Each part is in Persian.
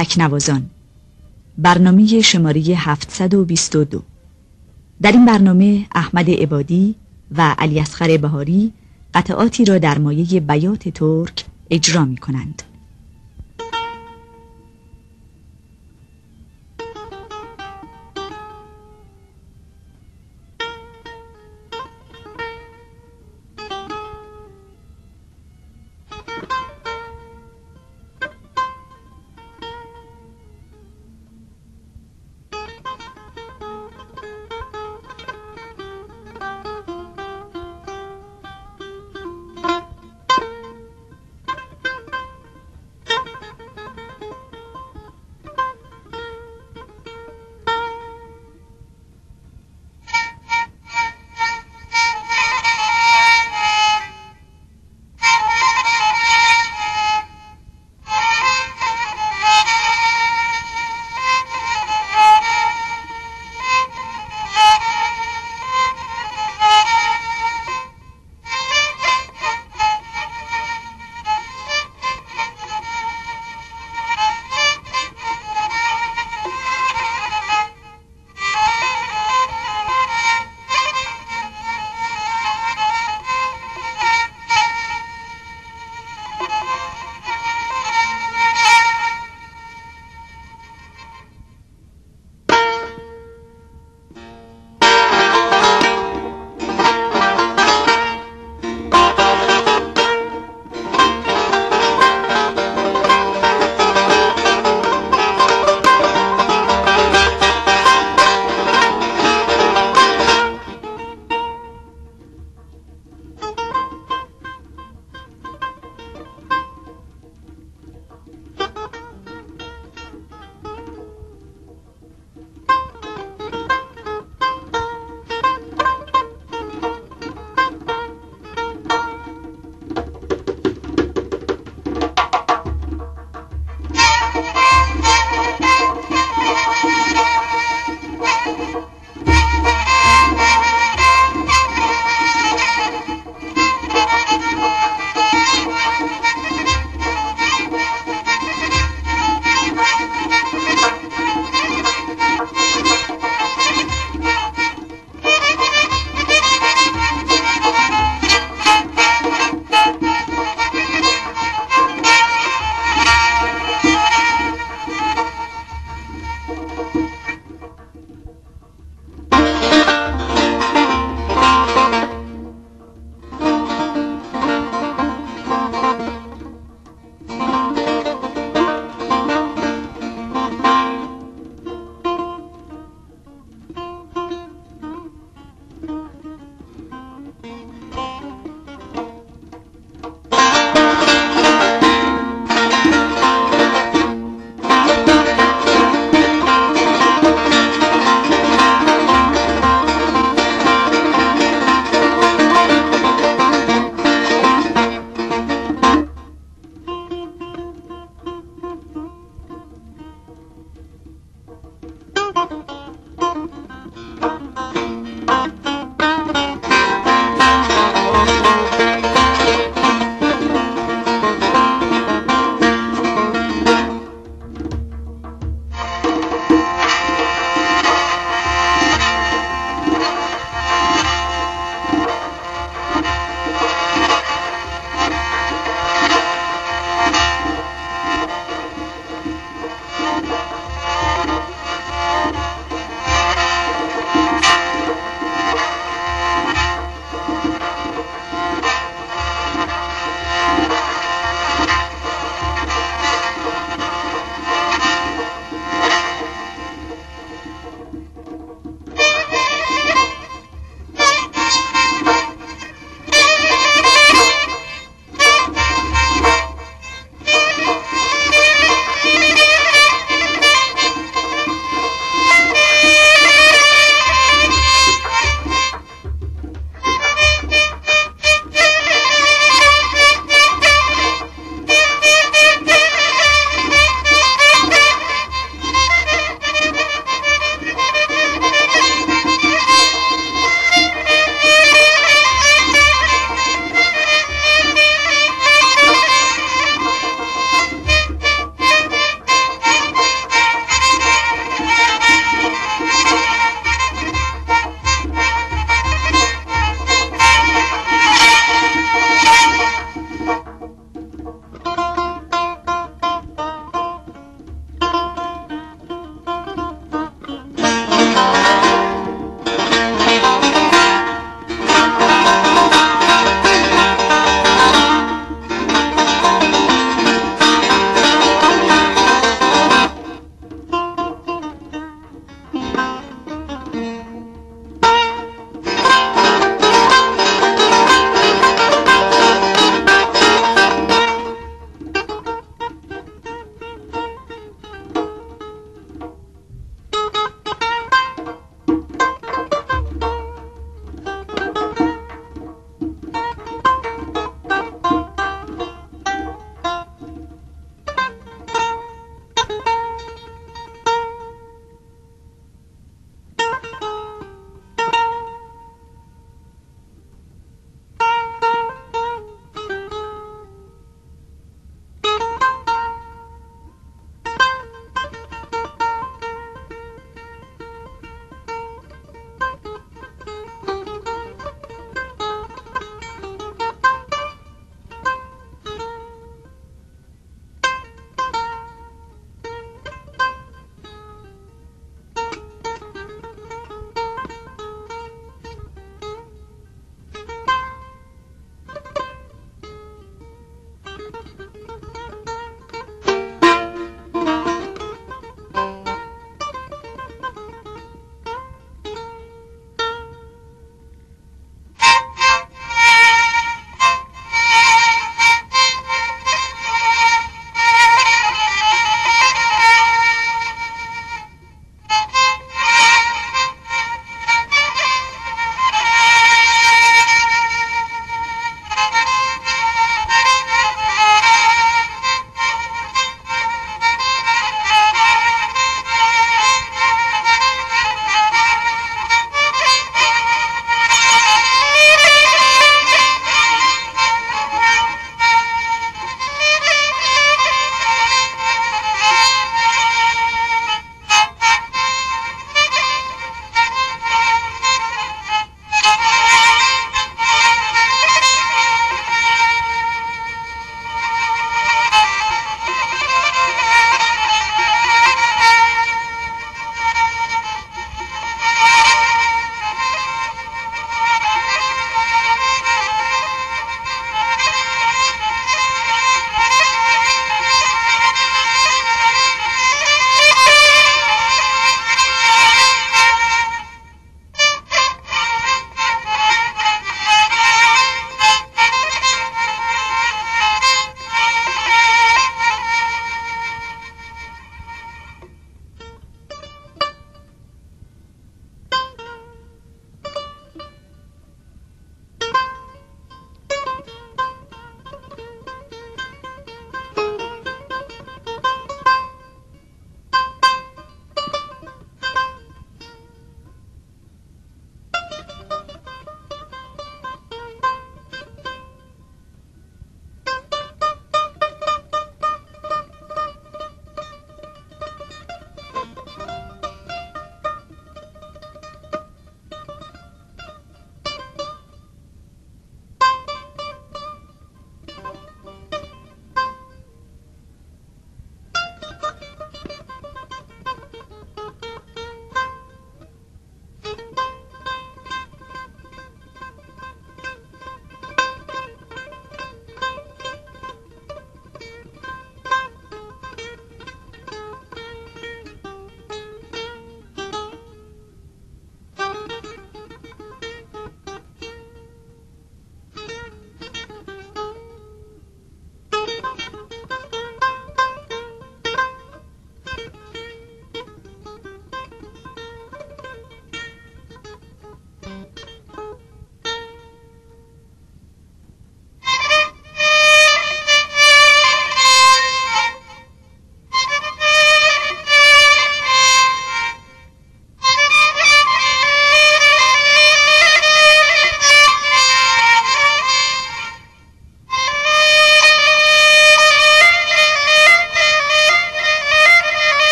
تکنوازان برنامه شماره 722 در این برنامه احمد عبادی و علی اصغر بهاری قطعاتی را در مایه بیات ترک اجرا می کنند.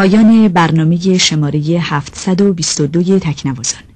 پایان برنامه شماره 722 تکنوازان.